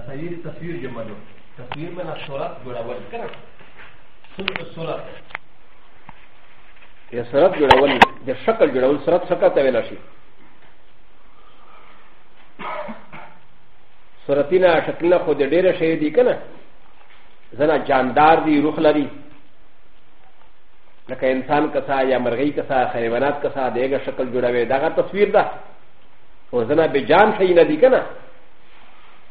تصویر تصویر جملو تصویر من صورت جوړول کنه څه صورت یا صورت جوړول د شکل جوړول صورت شکل ته ویل شي صورتینا شکلنا خو د ډیره شی دی کنه زنا جاندار دی روح لري لکه انسان کسا یا مرغی کسا حیوانات کسا دیګه شکل جوړوي داغه تصویر ده او زنا به جان شي نه دی کنه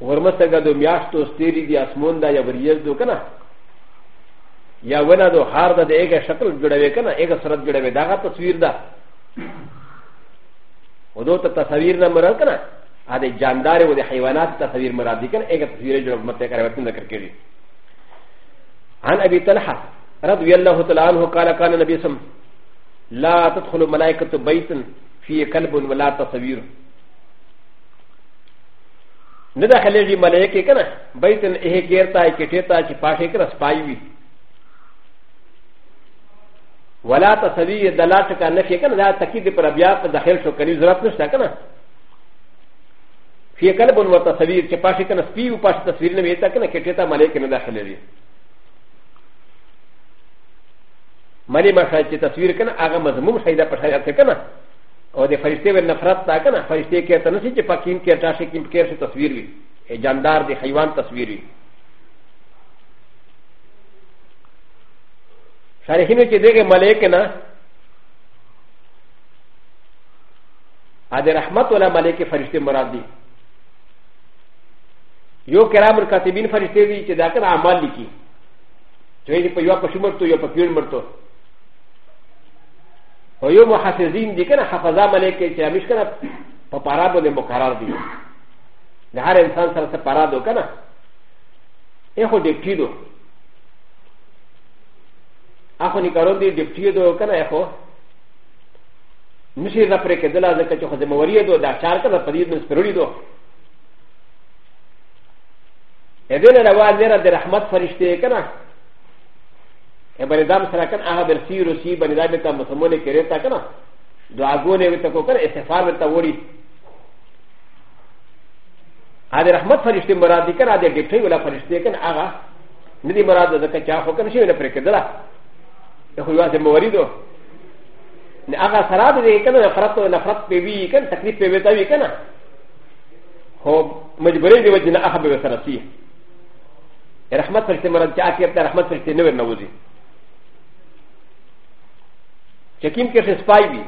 ورمسته ګدو میاشتو ستېری دی اسمون دا یا وریځ دو کنه یا ونا دو هار دا د ایګه شکل جوړوي کنه ایګه صورت جوړوي دا غا تصویر ده ودو ته تصویر نه مراد کنه ا دې جاندار و د حیوانات تصویر مراد دي کنه ایګه تصویر جوړ مته کوي وتن ذکر کړي عن ابي طلحه رضي الله تعالى عنه قال قال النبي صلى الله عليه وسلم لا تدخل ملائكه بيتا فيه كلب ولا تصوير نه داخله دي ملائکه کنه بیتن اه گیرتا کټیتا چې پاشه کړه سپای وی ولا تسوی دلات کا نفی کنه دا تکید پر بیا په داخل شو کړي ضرورت نشته کنه فی قلب و تصویر چې پاشه کنه سپی او پاشه تصویر نه ویتا کنه کټیتا ملائکه نه داخله دي مری ما شای چې تصویر کنه هغه مضمون شای دا پټه کنه او د فرشته ور نفرت تا کنه فرشته کې ته نسی چې پکین کې تا شي کې کې څه تصویر وي جاندار دی حیوان تصویر وي شارحین چې دغه ملائکه نه ا د رحمت ولا ملائکه فرشته مراد دي یو کرام الکاتبین فرشته دي چې دا کړه اعمال لیکي چې په یو پښمرتو یو په پیړمرتو و یو محافظین دی کنه حفظا ملک چې همیش کنه په پارا باندې مقرر دی د هر انسان سره څه پارا دو کنه یې خو ډیپټي دو اخو نکارون دی ډیپټي دو کنه یې خو نشي را پرې کېدل ځکه چې خو د موري دو دا چار کنه په دې نه سپرولي دو اذن روا دې را د رحمت فرشته کنه バリダムサラカンアハベルシーロシーバリダメタムサモネケレタカナドアゴネウタコカエセファーメタウォリアデラマファリスティムラディカラディケティブラファリスティケンアガネディマラダカチャホカンシュウネプレケダラエホヤゼモリドアガサラディケナフラトナフラトペビーケンタクリペベタビケナホマジブレディウジナアハベルサラシーラハマファリスティムラディアキャプターラハマファリスティムラディ كيم كيس سباي بي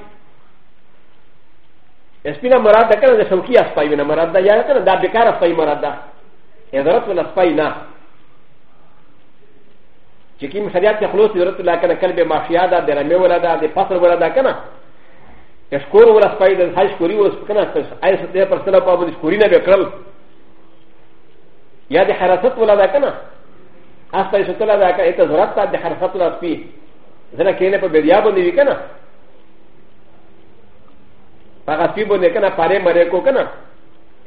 اسبينا مراد ده كان ده شوكي سباي بينا مراد ده يعني كان ده بكار سباي مراد ده هدرت ولا سباي نا كيم شريعة خلوص هدرت ولا كان كلب ماشيا ده ده رمي ولا ده ده فصل ولا ده كان اشكور ولا سباي ده هاي شكوري ولا كان اي ستة برسلة بابو شكورينا بكرل يا ده حراسات ولا ده كان أصلا يشتغل هذا كأنت زرقت ده حراسات ولا سبيه زنا کینه په بریا باندې وکنه هغه سپی باندې کنه پاره مړې کو کنه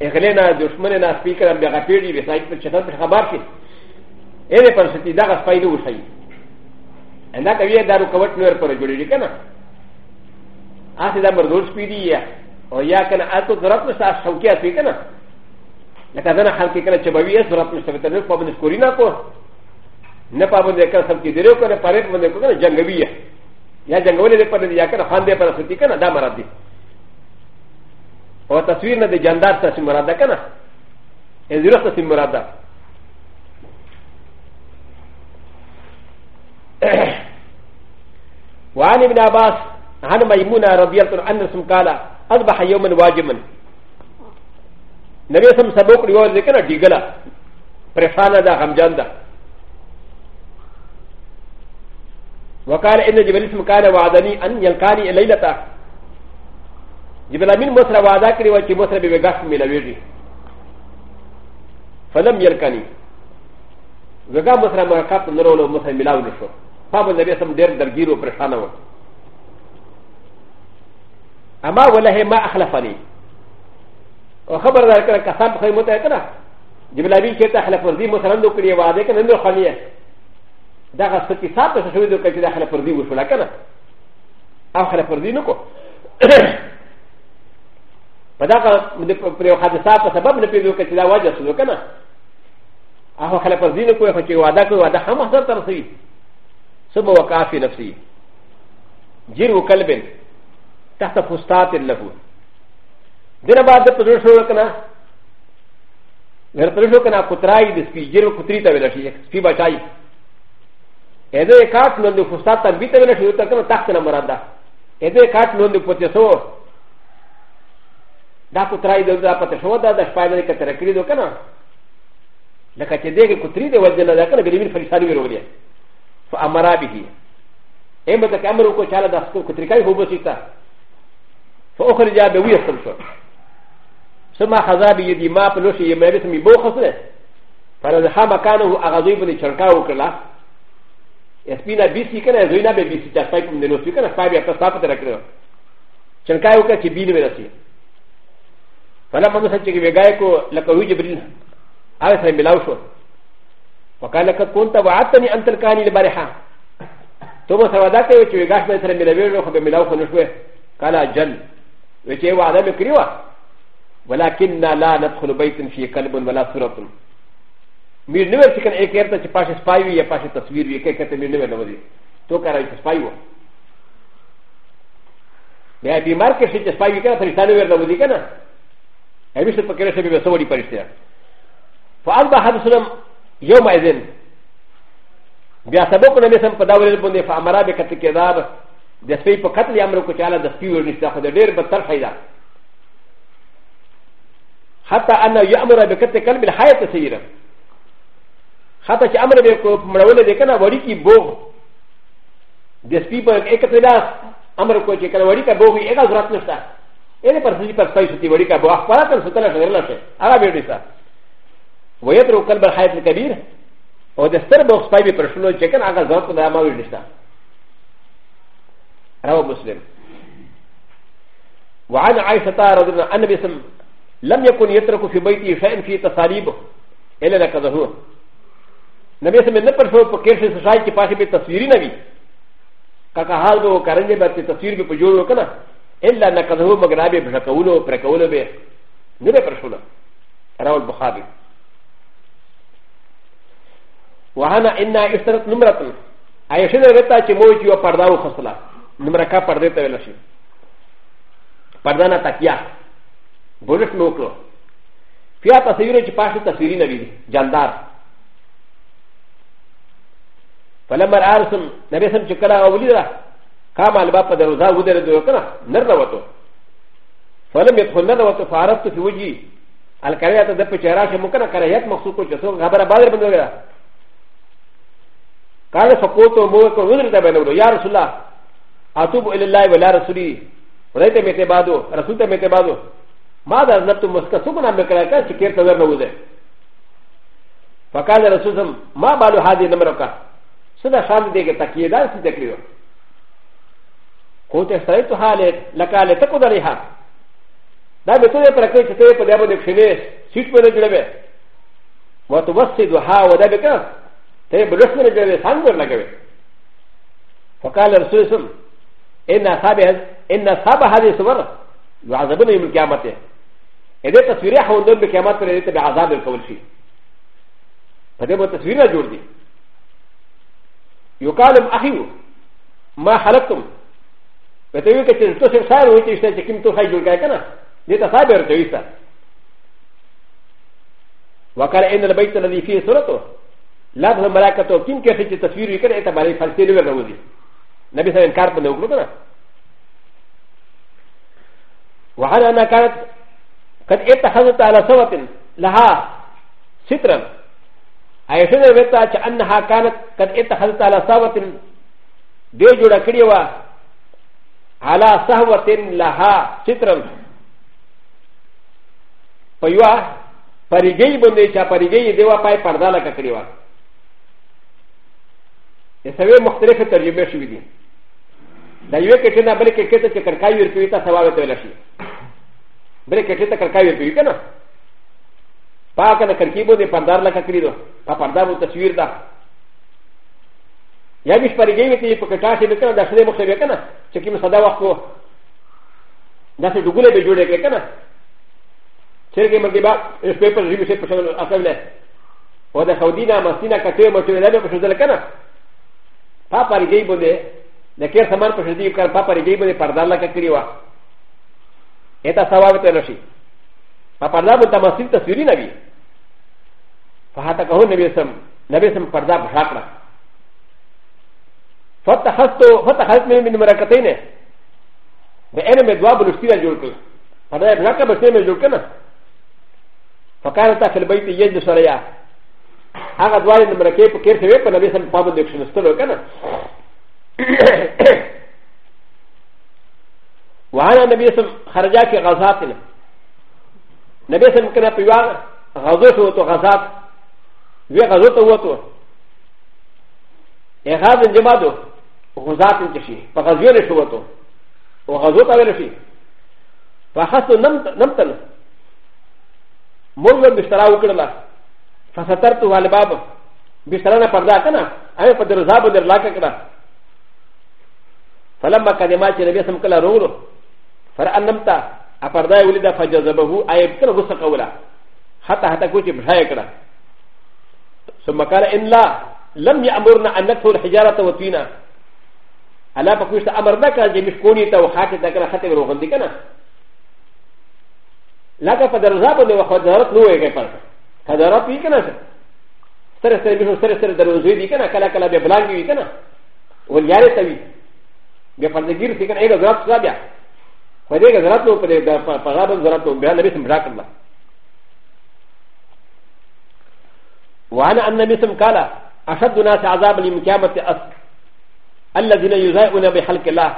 اغله نه دشمن نه سپی کړه بیا غپیړي وي سایت په چتن په خبر کې اې دې پر ستی دا سپی نو وشي اندا کوي دا رکوټ نور پر جوړېږي کنه آسه دا مردور سپی دی یا او یا کنه اته ضرورت نشته شوکیه سپی کنه لکه دا نه خلک کنه چبوي ضرورت نشته ته په باندې سکوري نه کو نه پابند کړ سم کې دیرو کنه پرېټ باندې کو کنه جنگوي یا جنگولې دې پرې یا کنه خان دې پر ستی کنه دا مراد دي او تصویر نه دې جاندار تاسو مراد ده کنه ای زیرو تاسو مراد ده وعن ابن عباس عن ميمونة رضي الله عنه قال أصبح يوما واجما نبي سم سبوك ريوز كنا ديغلا پریشانه ده غمجان ده وقال ان جبريل مكان وعدني ان يلقاني ليله جبريل امين مصر وعدا كري وكي مصر بغاف ملويجي فلم يلقاني وغا مصر مركات نرولو مصر ملاو نشو فابو النبي سم دير درجيرو برشانو اما وله ما اخلفني وخبر ذلك كسام خيمته كده جبريل امين كيف اخلف ورزي مصر عنده كري وعدا كده عنده خليه だが、そっちさとしゅうどかちだからプディウスラカナ。あからプディノコ。パダカ、プレオハデサーパサバブルピドカチダワジャスドカナ。アホカラパディノコファチワダコワダハマサタルシー。そばわかフィナフシー。ジルウカルビン。タタフスターティンラフウ。でなばでプロシューカナ。ウェルプロシューカナコトライディスピジルコトリタウェルシー。スピバチャイ。エレカートのフォスタービタミンシュータのタクナマラダエレカートのポテソダコトライドザパテショダダスパイナリカテレクリドカナダカチデギコトリデワジナダカナビリミフリサリウロリファアマラビヒエムザカムロコチャラダスココトリカイホボシタフォークリジャーベウィアソンソソマハザビユディマプロシユメリスミボーハスネファラザハマカノアガズイブニチャンカウクラスピナビシキャラ、ズイナビシキャラ、ファイブンデノシキャラ、ファイブヤパサパテラクル。シャンカイオカチビリベラシ。ファラマノサチギベガイコ、ラカウジブリン、アルサイミラウショ。وقال لك كنت وعدتني أن تلقاني البارحة ثم سوادك وشي غاش بين سر ملاوي وخب ملاو خنشوه قال جل وشي وعدم كريوه ولكننا لا ندخل بيت في قلب ولا سورة ミルネルチキンエケータチパシスパイウィーパシタスウィーウィーケケテミルネルノディトカライスパイウォーでアピマーケシチスパイウィーケータリタネルノディケナアミスパケレシビブソウリパリスティアファアバハドスラムヨマイゼンビアサボコネメサンパダウルボネファマラベカティケダーでスペイポカティアムロコチアラダスピューリスタフォデルバタファイダ حتى أ ن ه يامر بكتب كلب الحياه سيره ハタチアムレベコ、マラウレデカナ、ワリキボウ。です people、エカテラ、アムレコチェカ、ワリカボウ、エガズラスナスタ。エレパシリパスパイスティ、ワリカボウ、アパラタン、ソタラシェラシェ、アラビリサ。ウエトロカルバハイティカビル、オデスタボウスパイビプシュノチェカン、アガズラスナマウリサ。アラブムスリム。وعن عائشة رضي الله عنها أن بسم لم يكن يترك في بيته شيئا في تصاريبه إلا نكذبوه なべせめなぱしょう、けしさいきぱしべたすりなび。かかはど、かんでばてたすりべぷじょうかな。えらなかどまがらべ、ぷらかうの、ぷらかうのべ。なべぱしょうな。ラウンドハビ。わはな、えな、えしたら、ぬむらとん。あやしなべたちもいきはパダウホスラ。ぬむらかパデタウェルシ。パダナタキヤ。ボルスノークロ。フィアタスユーチパシタスリなび、ジャンダー。فلما ارسم نبي سم شكرا وليدا كما الباب قد روزا ودر دوكنا نروته فلم يدخل نروته فعرفت في وجهي الكريات دب شراش ممكن كريات مخصوص جسوم غبر بادر بندوغا قال فقوت موك ودر دبنو يا رسول الله اتوب الى الله ولا رسولي وليت متى بعدو رسولت متى بعدو ماذا ذنبت مسكا سكنا مكراكا شكير تذر نوزه فقال رسول ما بال هذه نمرك それはシャンディーが滝へダンスできるよ。こうてされとはれ、なかれたこだりは。だめとやからけてて、でもでくしね、シュープレベル。わとわせどはわだべか。てぶらすれべ、サングルなげべ。ファカラスウスム。エナサベエナサバハディスワラ。ワザブネムキャマテ。エレタスウィレハウンドルキャマテレテベアザベルコウシ。パデモテスウィラジューディ。يقال اخيو ما حلقتم فتقول لك ان تصير صار وانت يشتكي تو خيجو كاكنا لتصابر تويسا وقال ان البيت الذي فيه صورته لا بها ملاكته كم كيف تصوير يكره ايه تبالي فلسطين لغير نوزي نبي سنة انكار بنا وقلتنا وعلى انها كانت قد اتخذت على صوت لها سترا アイシュナベタチアンハカナカエタハタラサワテンデジュラクリワアラサワテンラハシトランパユアパリゲイボネチャパリゲイデワパイパダラカクリワエサベモクテレフェタリメシュウィディダユエケチェナブレケケテチェカカユウィタサワテラシブレケケテカカユウィケナパーカーのカキボでパンダーラカクリド、パパンダーのタシューダ。やびしパリゲーティー、パカタシビカナ、ダシネモセベカナ、チキムサダワコ、ダシドグレビジュレケカナ。チェケマギバ、スペーパーリビシェプションアセレ、オダサウディナ、マシナカテマチュレレプションレカナ。パパリゲーボで、ネケサマンプシュディーカー、パパリゲーボでパンダーラカクリワ。エタサワベテロシ。パパダムタマシンタシュリナビ。فهذا كهو نبي سم نبي سم فردا بشاكرا فتحت فتحت من من مركتين بأنا مدوا بلوستينا جولكلا فردا بشاكرا بسيما جولكنا فكانت في البيت يجد سريا هذا دوار المركي بكير سوي فنبي سم بابا ديكشن استلو كنا وعلى النبي سم خرجاك غزاتنا نبي سم كنا بيوان غزوته وغزات وی غزو ته وته اغاز جمادو غزات کې شي په غزو نه شو وته او غزو ته ویل شي فاخذت نمتن مرغ بستر او کړل فسترت والباب بستر نه پردا کنه هغه په درزا باندې لاکه کړه فلما کلمات چې نبی سم کله روغلو فرانمتا ا پردا ولید فجذبه ایب کړه غسه کوله حتی حتی کوچه بشای کړه ثم قال إن لا لم يأمرنا أن ندخل الحجارة وطينا ألا بكوشت أمرنا كان جميش كوني تو حاكي تاكنا حتى بروغن دي كنا لكن فدرزابا دي وخدرات نوه يكي فرق خدرات بي كنا سر سر بيشو سر سر دروزوي دي كنا كلا كلا ببلانجي بي كنا ولياري تبي بفردگیر سي كنا ايه غزرات صلابيا فده غزرات نو فده غزرات نو بيان نبي سمرا كنا وانا ان مثل قال اشد الناس عذابا يوم القيامه الذين يزاؤون بحلق الله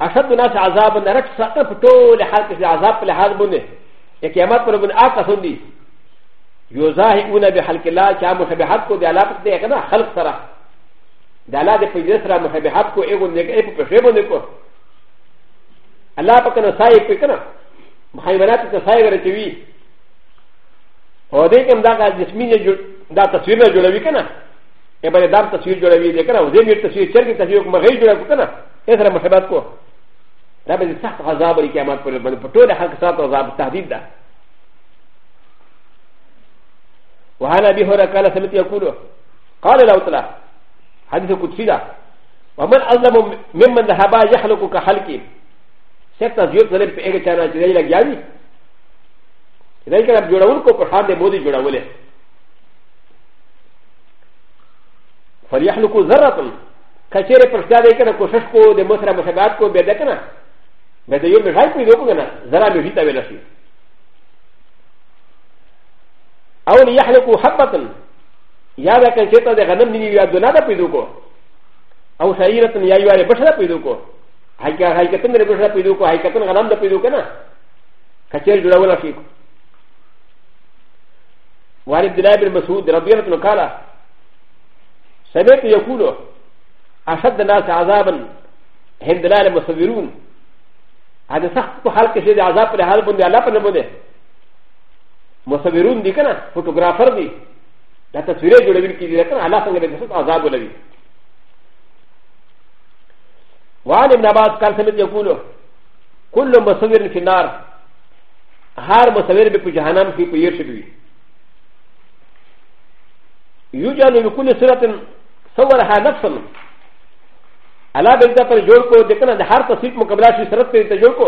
اشد الناس عذابا رك سقف طول حلق عذاب لحال بني القيامات پر بن آقا سندي يزاؤون بحلق الله كما مشبهات کو دلا پتے ہے نا خلق سرا دلا دے پیجے سرا مشبهات کو ایگو نے ایک پشے بندے کو اللہ پاک نے سایہ پکنا حیوانات کو سایہ رچوی و د کوم دا جسمی نه جوړ دا تصویر نه جوړوي کنه یا به دا تصویر جوړوي دې کنه و دې میر تصویر چرګ تصویر کوم غیر جوړ کو کنه یې سره مشابهت کو دا به سخت عذاب لري قیامت پر باندې په ټول حق سات عذاب تهدید ده وعن ابي هريره قال سمعت يقول قال لو تلا حديث قدسي ده ومن اظلم ممن ذهب يخلق كخلقه سكت زيوت ظلم في ايه كان جاي لك يعني ل ك ن ا ب ج ر ا و ل ك و ب ح ا د ب و د ي ج ر ا و ل ه فليحلقو زرطن كاشيري فرشدا د ي ك ن ا كوششكو د مصر مشابهاتكو بيدكنا بدا يوم مشاكو يدوكنا زرع مجيتا بلاشي او ليحلقو حبتن يا ذا كان شيطا د غنم نيني يا دونادا بيدوكو او سعيرتن يا يوالي بشرا بيدوكو هايكا هايكتن بشرا بيدوكو هايكتن غنم دا بيدوكنا كاشيري جراولا فيكو وعن عبد الله بن مسعود رضي الله عنه قال سمعت يقول اشد الناس عذابا هند لا المصورون هذا سخت حال کې شي د عذاب پر حال باندې الله پر باندې مصورون دي کنه فوټوګرافر دي دا تصویرې جوړول کې دي کنه الله څنګه به سخت عذاب ولوي وعن ابن عباس قال سمعت يقول كل مصور في النار هر مصور به په جهنم کې په ير شي يجعل بكل سورة صورها نفسا على بلدة پر جوڑ کو دیکھنا دے ہر تصویر مقابلہ شی سرت پر جوڑ کو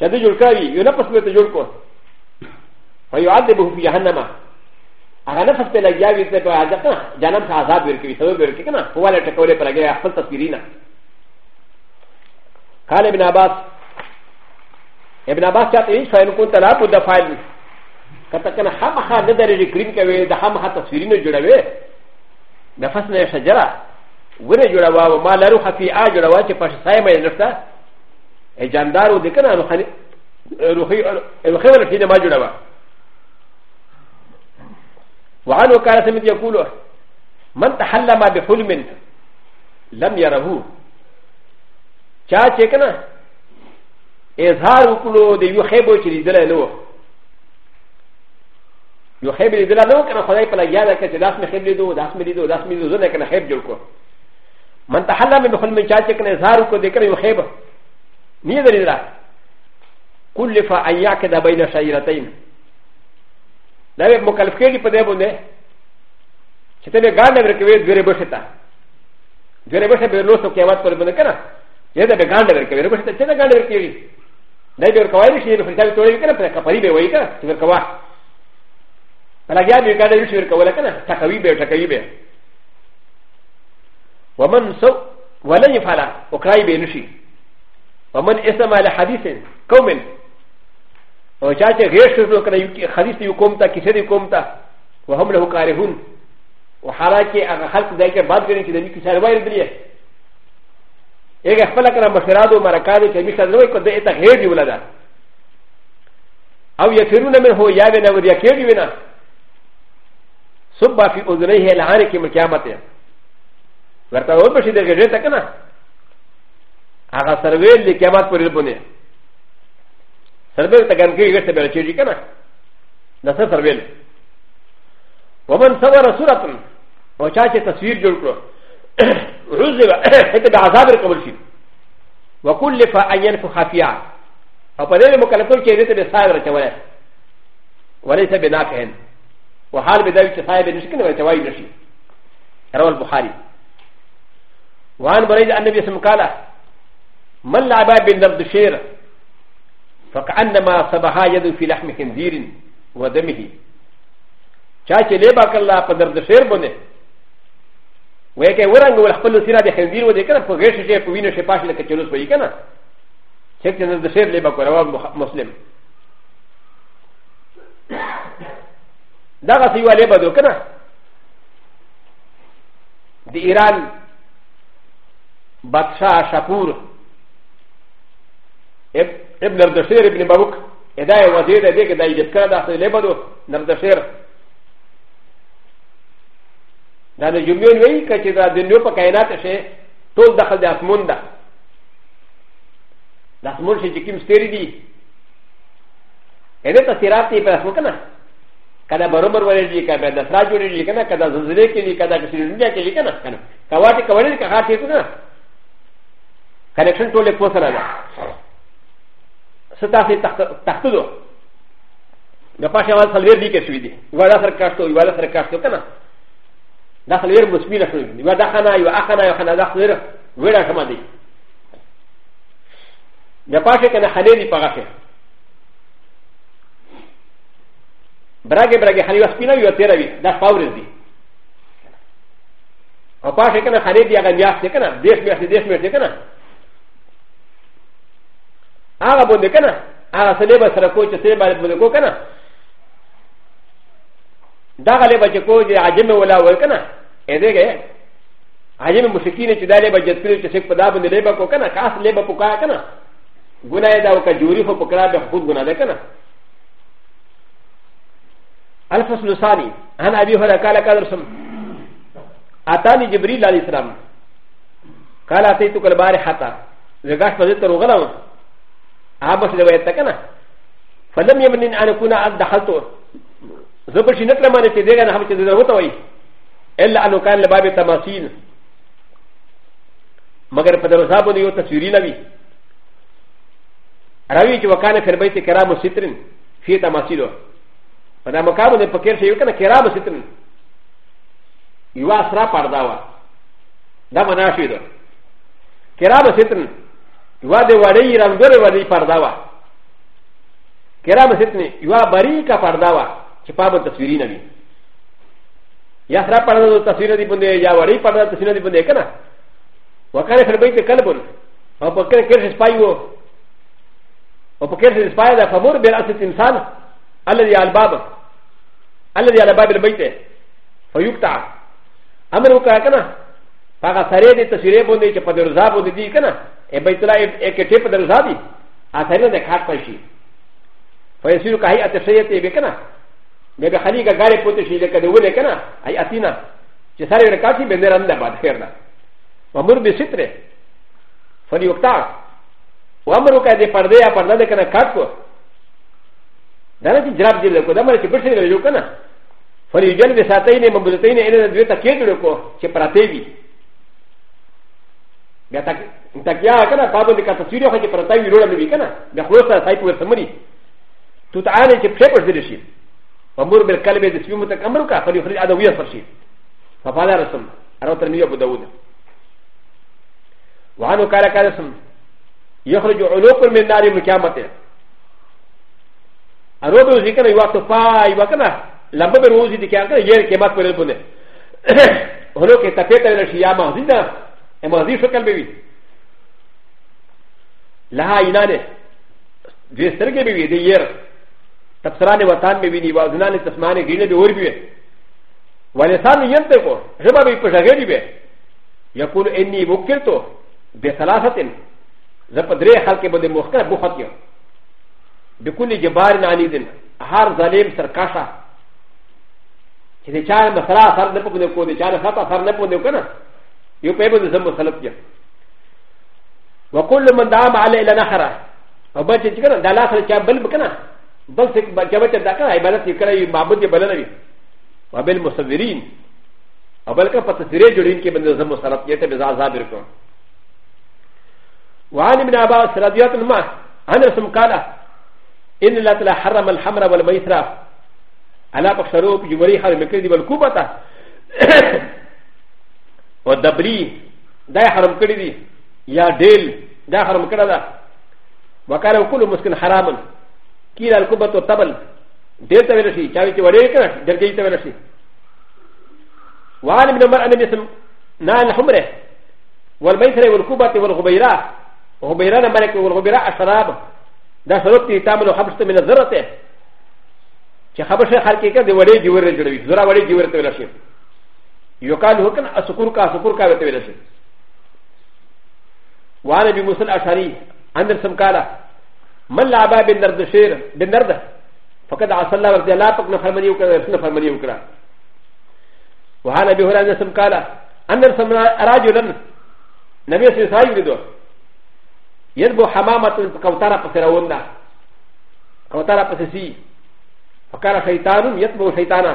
چدی جوڑ کاوی یو نفس پر جوڑ کو فیعذبه فی جہنم اگر نفس پر لگیا وی تے پر عذاب جانم کا عذاب ور کی سبب ور کی کنا ہوا لے ٹکولے پر لگیا خپل تصویرینا قال ابن عباس ابن عباس چاہتے ہیں فین کو تلاپ دفاعل カタカナハマハネダリクリンカウェイ、ダハマハタスフィリノジュラウェイ、ダファスネシャジャラ、ウェレジュラワー、マラルハフィアジュラワチパシサイマイナフタ、エジャンダーウデカナウハニ、ウヘウヘウヘデマジュラワー。وعن وكاله من يقول من تحلم بحلم لم يره شاكنا اظهار وكلو ديو خيبو شريدلانو よへびりでらのかな、ほらいぱらやらけて、だすめへびりど、だすめりど、だすみど、だかなへびるこ。またはらめのほんめちゃちゃかな、ざるこでかよへば。みえりだ。くりふあやけだばいなしゃいらたいん。だれもかふけりぱでぼね。しゃべがんでるけど、ぐれぼしゃ。ぐれぼしゃべろそけわとるぼねかな。やだべがんでるけど、ぐれぼしゃべがんでるけど。だいぶかわいいし、ふりたいとりかな、かぱりべわいか、きるかわ。ل ج ا ب ي ك ا د ي ش ي ر ك و ل ك ن ا تكوي بي تكوي بي ومن سو ولن يفعل و ك ر ا ي بي نشي ومن اسم على حديث قوم و ج ا ت غير شرطه كان حديث يقوم تا كسر يقوم تا وهم له كارهون و حالاتي اغا خلق ذلك بعد كريم كده يكي سار وائر بليه اغا خفلا كنا مشراد و مركاد كمي سار وائر كده اتا غير دي ولدا او يفرون منه يابنا وريا كيري ونا ثم في اذنيه العارك من قيامته ورتا و بشي د غجه تکنا هغه سرویل د قیامت پر لبونه سرویل تکن کې غټه بل چي کنه د سر سرویل ومن صور سوره او چا چې تصویر جوړ کړو رزق ته د عذاب قبول شي وكل فاين فخفيا او په دې مکلفو کې دې ته به صاحب راچوله وليس بناكهن وحال بدايه صاحب نشكن ويتواي نشي روى البخاري وعن بريد النبي صلى الله عليه وسلم من لعب بالنبض شير فكأنما صبها يد في لحم خنزير ودمه چاچه لیبا کلا په درد شیر باندې وای کې ورنګ ول خپل سیره د خنزیر و دې کنه په غیش شي په وینو شي پاش لکه چلوس وای کنه چې د شیر لیبا کوي رواه مسلم だがせわればどかな。で、イラン、バッシャー、シャプー、エブナルドシェル、エブナバウク、エダイワゼレディケダイディカダセレバド、ナルドシェル。だの、ユミョンウェイカチダ、ディニョパカイナテシェ、トルダハデアスモンダ。ダスモンシェキムステリディ。エレタティラティパラスモカナ。kada barobar wale ka be da sra jure ji kana kada zanzire ke ji kada kasi dunya ke ji kana kana kawati kawale ka hati to na connection to le ko sara da sata se takhtu do da pasha wal salwer di ke suidi wala sar kasto wala sar kasto kana da salwer musmina suidi wa da khana wa akhana wa khana da khira wera kama di da pasha kana hale di pagafe برګه برګه خني وسپینه یو تیر وی دا پاور دی او پاشه کنه خني دی هغه بیا څه کنه دیش میاشت دیش میاشت کنه هغه باندې کنه هغه سلی به سره کو چې سلی باندې باندې کو کنه دا غلی به چې کو چې عجمه ولا ول کنه اې دېګه عجمه مشکینه چې دا لبه جت کړو چې څه په دا باندې لبه کو کنه کاس لبه پکا کنه ګناه دا وکړه جوړی خو پکړه به خود ګناه ده کنه الفصل الثاني عن ابي هريره قال قال رسول اتاني جبريل عليه السلام قال اتيتك البارحه زغاش فزت رغلم عبس روايتك انا فلم يمن ان اكون قد دخلت زبر شي نتلم انا تدير انا حبيت تدير وتوي الا انه كان لباب تماثيل مگر په دروازه باندې یو تصویرونه وي راوي چې وکانه فربایت کرامو سترن فيه تماثيله パダマカブでパケシユカナキラブシテン。ユアスラパダワ。ダマナシュド。キラブシテン。ユアデワリランドレワリパダワ。キラブシテン。ユアバリカパダワ。チパブタスウィリナミ。ヤスラパダワタスウィリナディブンデヤワリパダタスウィリナディブンデカナ。ワカレフェルベイテカルボン。アポケシスパイオ。アポケシスパイダファモルベラシティンサン。アレディアルバブ。الذي على باب البيت فيقطع امر وكاكنا فاغا سريدي تسيري بوندي چه پدر زاب بوندي دي كنا اي بيت لا ايك تي پدر زابي اثرنا ده خاط پشي فيسير كاي اتسيت بي كنا مي خلي کا گاري پوت شي لك ده ولي كنا اي اتينا چه ساري ركاتي بندر اند بعد خيرنا وامر بستره فليقطع وامر وكا دي پرده يا پرده كنا خاط کو دانا چې جراب دي لکو دا مر چې بشي لکو کنه فريجن بساتين مبلتين إلى الدوية تكيدلوكو كبراتيبي بیا تکیا کنه پابو د کته سیریو خو چې پرتای ویلوړه مې کنه بیا خو سره سایپ ور سمري تو تعالی چې په پر دې شي امر بالقلب د سیمو تک امر کا خلی خلی ادویه فرشي فقال رسول ارو ترمذي ابو داود وعنه قال قال رسول يخرج علوق من نار القيامه ارو به ذکر یو وقت پای وکنه ラムベロウジディキャンカー、ヤーケマクルブネ。ホロケタペタルシヤマズダ、エマズショカルビビ。ラハイナネ、ジェステルケビビディヤー。タプサラネワタンビビニワズナネタスマネギネビウリビエ。ワレサンヤンテコ、ジャマビプジャゲリベ。ヤコルエニボキルト、ベサラサテン。ザパデレハケボデモスカボハティア。ビクニジバーナニデン、ハーザレムサカシャ。چې د چا مسله اثر نه پوهنه کو د چا نه خط اثر نه پوهنه کنه یو په بده زم مسلط کې وکل من دام علی الى نحره او بچ چې کنه د الله سره چا بل بکنه بل څه بچا بچا دا کنه عبادت یې کړی یو معبود یې بلنه وي وبل مصورین او بلکې په تصویرې جوړین کې بنده زم مسلط یې ته بزاز ظاهر کو وعن ابن عباس رضي الله عنه انس قال ان الله تعالى حرم الحمر والميسره انا بشرو بجمري حرم كردي بالكوبتا ودبري دا حرم كردي يا ديل دا حرم كردا وكان كل مسكن حراما كيلا الكوبت والتبل ديل تبلشي شاوي تبلشي جرجي تبلشي وعن ابن عمر ان باسم نال حمره والميسر والكوبت والغبيرة غبيرة ملك والغبيرة الشراب دا شربتي تعمل حبشت من الذرة چې خبر شي خلک کې د وړې جوړې جوړې زړه وړې جوړې ته ولشي یو کال هکن اسکور کا اسکور کا ته ولشي وانه بي مسل اشعري اندر سم کالا من لعبا بالنرد شير بالنرد فقد عصى الله رضي الله پک نه فرمانی وکړه نه فرمانی وکړه وهانه بي هره سم کالا اندر سم راجلن نبي سي ساي وريدو يذبو حمامه کوتره پسرونه کوتره پسسي وكان شيطان يتبع شيطانا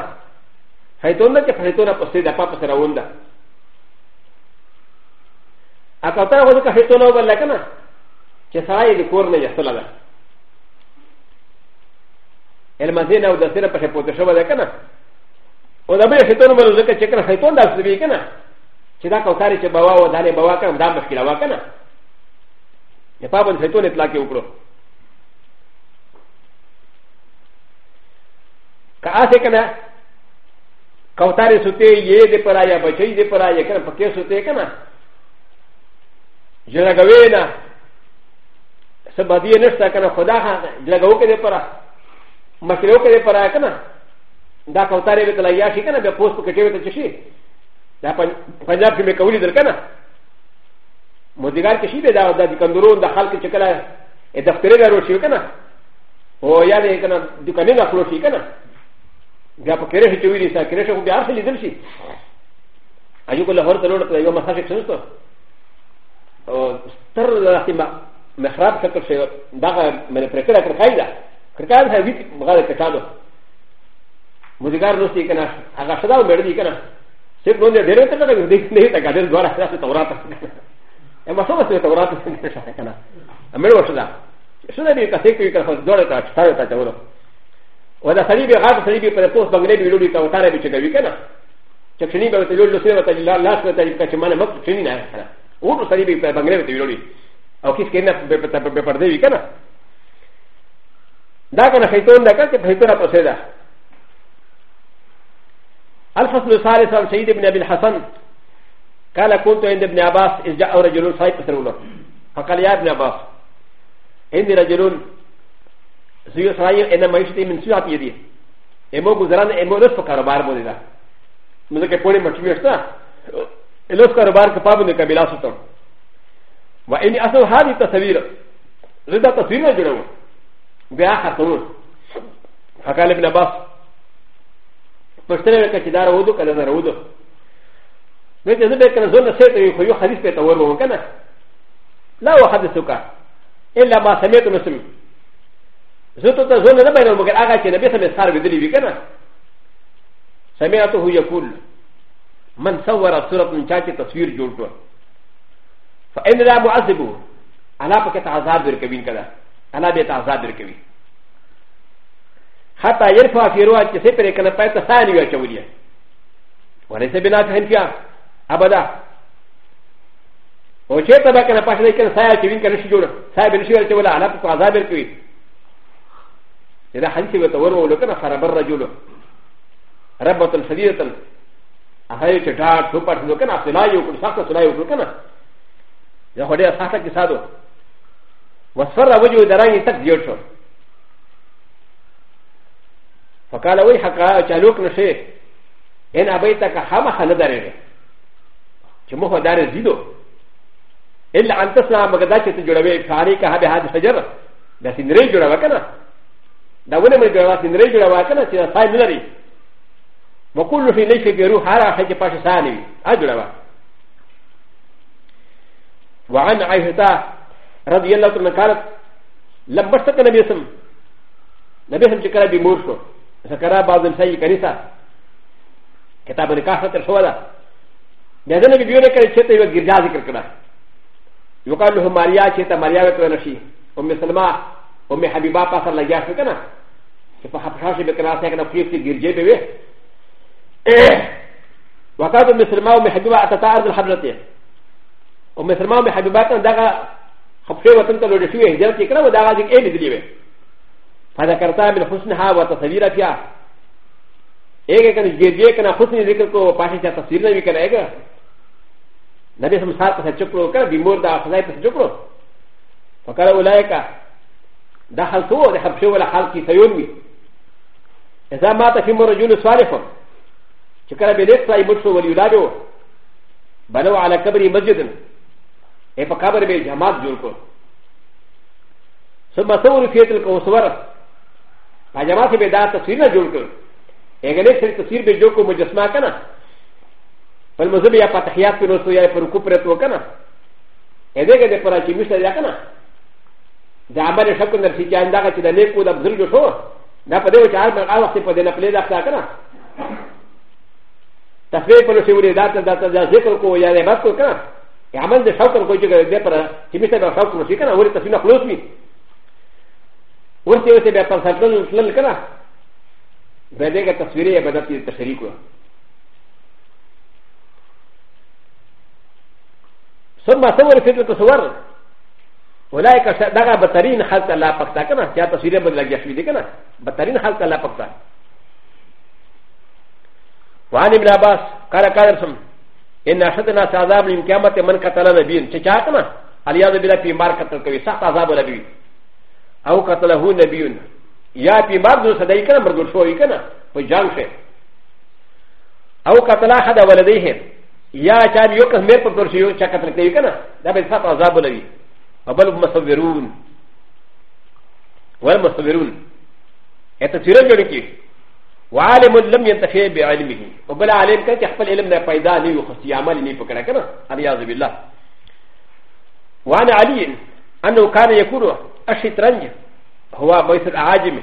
شيطان لك شيطانا قصيد أبا قصير أوندا أكوتا وذلك شيطانا وبلا كنا كسائي لكورنا يحصل هذا المزينة ودسيرة بشيطان شو هذا كنا وذا بيه شيطان ملو ذلك شكرا شيطان دا سبيه كنا كذا كوتاري شبوا وداني بوا كنا دا مشكلة وا كنا يبقى بن شيطان إطلاقي وكرو カセカナカウタリソテイエデパラヤバチェイデパラヤカナパケソテイカナジャラガウェナサバディエネスタカナフォダハジャラガオケデパラマキロケデパラカナダカウタリベタラヤシカナベポスポケケベタチェシダパンジャピメカウリデルカナモディガーキシデダダディカンドロンダハルキチェカラエダフテレラロシュカナおやでかな、どかねが苦しいかな。بیا په کېره چې ویلې سا کېره خو بیا هر څه لیدل شي ایو کله هر تلوړ په یو مساجد شنو ته او ستر راځي ما محراب شکل شي دا مې پر کړه کړ خایدا کرکال هې ویت مغاله کټاله موزیګار نو سي کنه هغه صدا مړ دي کنه سې نو دې ډېر ته نه دې نه ته ګډل دوار راځي تورات اما څه څه تورات څه کنه امر وشدا شنو دې تاسو کوي کنه دوړ ته ښه ته ورو و ذا سريبي غاب سريبي فرقوس بغربي لولي كوتارا بشكاوي كنا شكشني بغتلول لسير وتجلا لاس وتجلا كشمانا مكتب شنينا و سريبي بغربي لولي او كيف كنا بفردوي كنا دا كان حيتون دا كانت حيتون قصيدة الفصل الثالث عن سيد بن ابي الحسن قال كنت عند ابن عباس اذ جاء رجل صاحب فقال يا ابن عباس عندي رجل ز ي و س ر ا ي ل انا ماشي من سيات يدي امو غزران امو نصف كاربار بولدا مزكي قولي مشويشتا الوس كاربار كبابن كابلا سطر واني اصل هذه التصوير زيدا تصوير جلو باخر طول فقال ابن عباس پشتنه وکړه چې دا راوځو کنه نه راوځو نو چې زه به کنه زونه سیټ وي خو یو حدیث په تور وو کنه لا و حدیث وکړه الا ما سمعت مسلم زه ته ته زونه نه بیانوم مګر هغه چې نبی سمې سار ویدلی وی کنه سمعته یقول من صور سورة من چا چې تصویر جوړ کړ فإن لا معذبه الله پکې ته عذاب ورکوي کنه الله به ته عذاب ورکوي حتى يرفع في روح چې سپر کنه پای ته ثاني وی چولې وليس بنا فهم فيها ابدا او چې تبا کنه پښې کنه سایه چې وین کنه شي جوړ سایه بنشي ورته ولا الله پکې عذاب ورکوي ل ا حديث يتورو ولكن خرب الرجل ربة الحديث هاي تتار سوبر لكن اصلاي وكل ساكت سلاي وكل كنا يهودي ساكت كسادو وصفر وجه دراني تكزيوت فقال ويحكا شالوك نشي ان ابيتك حما خندري شموه دار زيدو الا ان تسمع مغداتي تجربه فاريكا هذا الشجر لكن رجل وكنا だわれもがわしんれいがわかなしなさいなり。もころしにしげるはらはけぱしさに、あぐらわ。わんあいた、らびやらとなから、ラバスタカナビスム。なべんちからびもしょ。サカラバーズンサイカリサ。キタブリカサタソワダ。で、なびよりかいちてよぎらずかな。よかるマリアチェタマリアとなし。おみさま。و م ح ب ي ب ا پاسر لگیا سکنا کہ پا حبشا سے بکنا سکنا فیف سے گرجے بے وے وقت ام سلمہ ام حبیبہ اتتا عرض الحضرت ام سلمہ ام حبیبہ تن داغا خبشے وطن تا لوڑی شوی حجرت کی کنا و داغا دیکھ اے بدلی وے فذکرتا من حسنها و تصویرہ کیا ایک ایک گرجے کنا حسن ذکر کو پاشی چا تصویر نوی کنا ایک نبی سمسار پسے چکرو کنا بیمور دا خدای پسے چکرو فکر اولائکہ だはそう、ではしょうらはきさよみ。えざまたきもらじゅうされほん。ちからべれさいもそうわりゅうらど。ばのあらかぶりまじゅうん。えぱかぶりべじゃまじゅうこ。そばそうにふえてるこそわら。パジャマティベダータシーナジュークル。エゲレクセルとシーベジョコムジャスマカナ。パルムズビアパタヒアピロスヤフルコプレトワカナ。エレゲデパラチミスタヤカナ。دا عمل شکل در چې چا دا چې د نیکو د بزرګ شو دا په دې وجه هر مرغ وخت په دې نه پلي دا ښه کنه تفریح پر شی وری دا ته دا ته ذکر کو یا عبادت کو کنه عمل د شکل کو چې دې پر چې مشه د شکل کو شي کنه ورته تفریح خلاص می ورته ورته به پر سلطنت تلل کنه به دې کې تصویرې عبادت دې تشریح کو ثم صور فكرة تصور ولكن هذا بطرين حالك لا فقط كنا يا تصوير بدل يشوي كنا بطرين حالك لا فقط وعن ابن عباس قال كارسم ان اشدنا عذاب من قيامه من قتل نبيا تشاكنا الياذ بالله في مار قتل كوي سخت عذاب نبي او قتله نبي يا في مار دو صدای کنا مرګ شو یې کنا په جان شه او قتل احد ولديه يا چا یو کس مې په تور شو چې قتل کوي کنا دا به سخت عذاب نبی وبل مصورون والمصورون التفسير جريكي وعالم لم ينتفع بعلمه وبل عالم كان يحفل علم لا فايدة لي وخصي عمل لي فكرة كنا العياذ بالله وعن علي أنه كان يكون الشطرنج هو بيت العاجم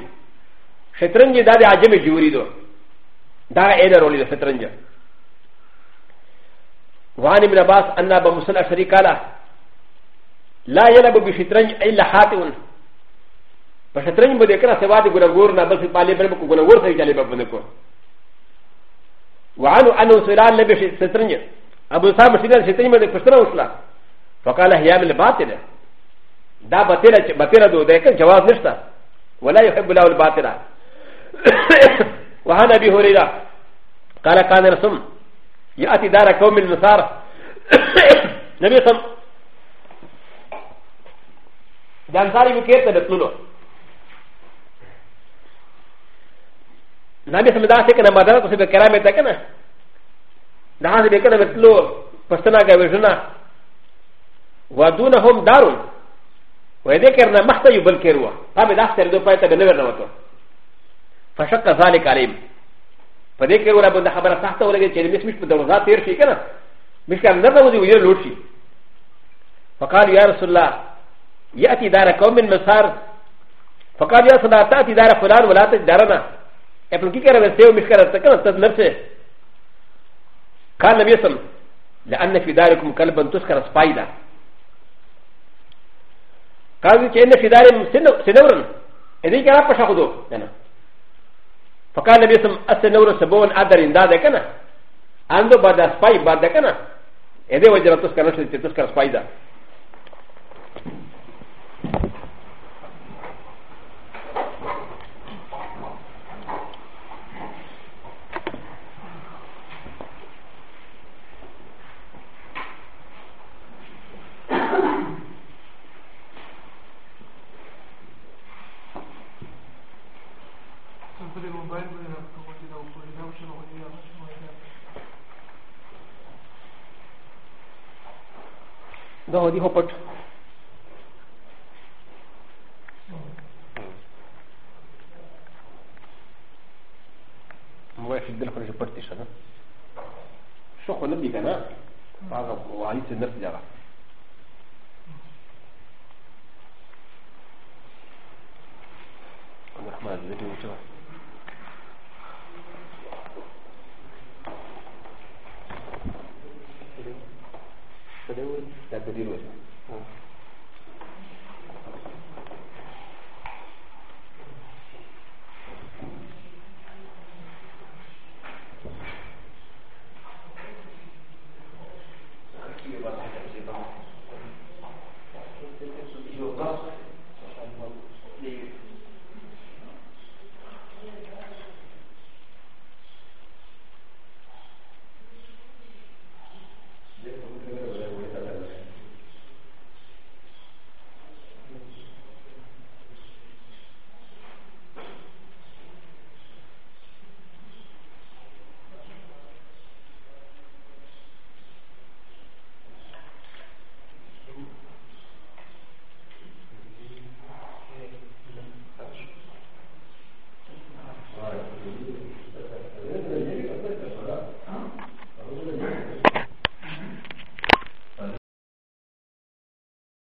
شطرنج دا دا عجم جوري دو دا اين رولي دا شطرنج وعن ابن عباس أن أبا مسلم شريك قال لا يلعب بشطرنج الا حاتون فشطرنج بده كنا سوا دي غنغور نا بس بالي بل بكو غنغور سي جالي بابن كو وعن ان سلال لب شطرنج ابو صاحب شطرنج شطرنج بده پشتنا وصلا فقال هي من الباطل دا باطل باطل دو ده كان جواز نشتا ولا يحب له الباطل وعن ابي هريره قال كان رسول ياتي دار قوم النصارى نبي صلى الله عليه وسلم د انصاري به کېرته د تللو نبي سمدا سي کنه مدار ته به کرامه ته کنه دا هغه به کنه تللو پښتنا کې وژنا ودونهم دارون وإذا كان مختا يبل كيروا قام الأخ تردو فايتا بنور نوتو فشق ذلك عليهم فذي كيروا ربنا خبر ساحتا ولكن شيء مش مش بدوزات تير شيء كنا مش كان نرى وزي وير لوشي فقال يا رسول الله ياتي دار قوم من مسار فقال يا صدا تاتي دار فلان ولا تاتي دارنا ابن كي كره سيو مشكله تكن تد نفسه قال نبي صلى لان في داركم كلبا تسكر سبايدا قال ان في دارهم سنورا اذا كان قد شخذوا لنا فقال نبي صلى السنور سبون ادر ان دادا كنا عنده بعد سباي بعد كنا اذا وجرت تسكر سبايدا がおりほぽと。موږ چې دل خو پټ شي نه شو خو نه دی کنه هغه وایي چې نفس دی